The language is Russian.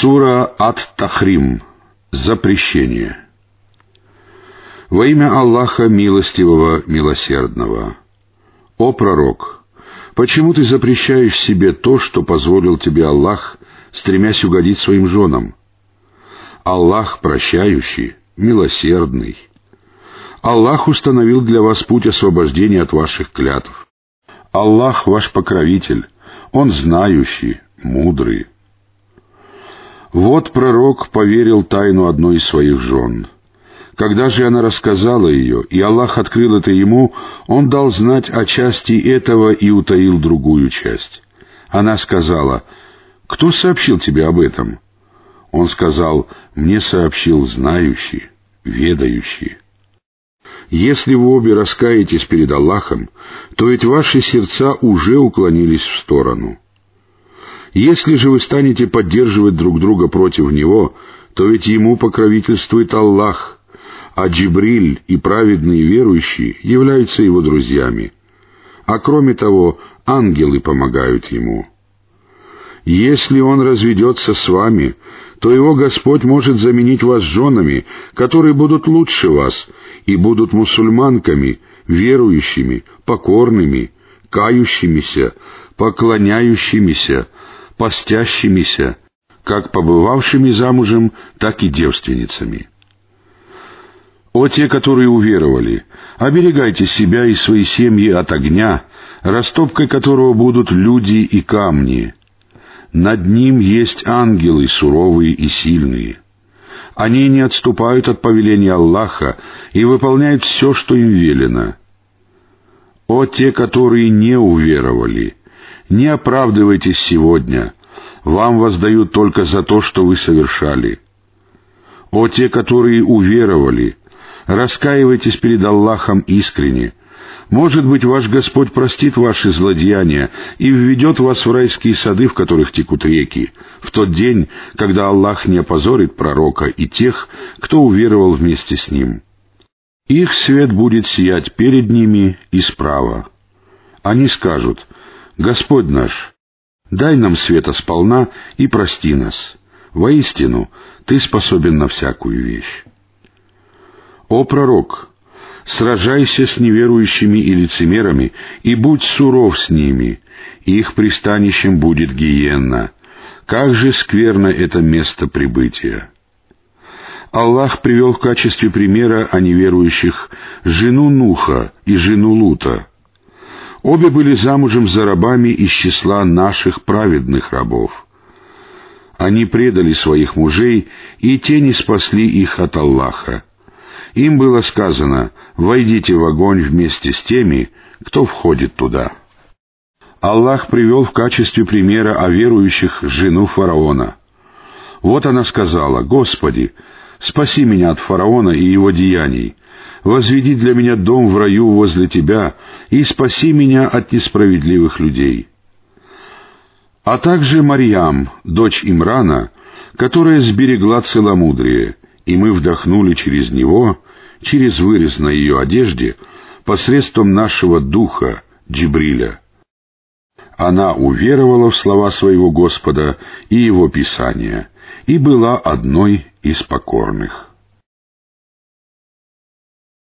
Сура Ат-Тахрим. Запрещение. Во имя Аллаха Милостивого, Милосердного. О пророк! Почему ты запрещаешь себе то, что позволил тебе Аллах, стремясь угодить своим женам? Аллах прощающий, милосердный. Аллах установил для вас путь освобождения от ваших клятв. Аллах ваш покровитель, Он знающий, мудрый. Вот пророк поверил тайну одной из своих жен. Когда же она рассказала ее, и Аллах открыл это ему, он дал знать о части этого и утаил другую часть. Она сказала, «Кто сообщил тебе об этом?» Он сказал, «Мне сообщил знающий, ведающий». Если вы обе раскаетесь перед Аллахом, то ведь ваши сердца уже уклонились в сторону. Если же вы станете поддерживать друг друга против него, то ведь ему покровительствует Аллах, а Джибриль и праведные верующие являются его друзьями. А кроме того, ангелы помогают ему. Если он разведется с вами, то его Господь может заменить вас женами, которые будут лучше вас и будут мусульманками, верующими, покорными, кающимися, поклоняющимися, постящимися, как побывавшими замужем, так и девственницами. О те, которые уверовали, оберегайте себя и свои семьи от огня, растопкой которого будут люди и камни. Над ним есть ангелы суровые и сильные. Они не отступают от повеления Аллаха и выполняют все, что им велено. О те, которые не уверовали, не оправдывайтесь сегодня. Вам воздают только за то, что вы совершали. О те, которые уверовали, раскаивайтесь перед Аллахом искренне. Может быть, ваш Господь простит ваши злодеяния и введет вас в райские сады, в которых текут реки, в тот день, когда Аллах не опозорит пророка и тех, кто уверовал вместе с ним. Их свет будет сиять перед ними и справа. Они скажут — Господь наш, дай нам света сполна и прости нас. Воистину, Ты способен на всякую вещь. О пророк, сражайся с неверующими и лицемерами, и будь суров с ними, их пристанищем будет гиенна. Как же скверно это место прибытия! Аллах привел в качестве примера о неверующих жену Нуха и жену Лута — Обе были замужем за рабами из числа наших праведных рабов. Они предали своих мужей, и те не спасли их от Аллаха. Им было сказано, «Войдите в огонь вместе с теми, кто входит туда». Аллах привел в качестве примера о верующих жену фараона. Вот она сказала, «Господи, спаси меня от фараона и его деяний, возведи для меня дом в раю возле Тебя и спаси меня от несправедливых людей». А также Марьям, дочь Имрана, которая сберегла целомудрие, и мы вдохнули через него, через вырез на ее одежде, посредством нашего духа, Джибриля. Она уверовала в слова своего Господа и его Писания, и была одной из покорных.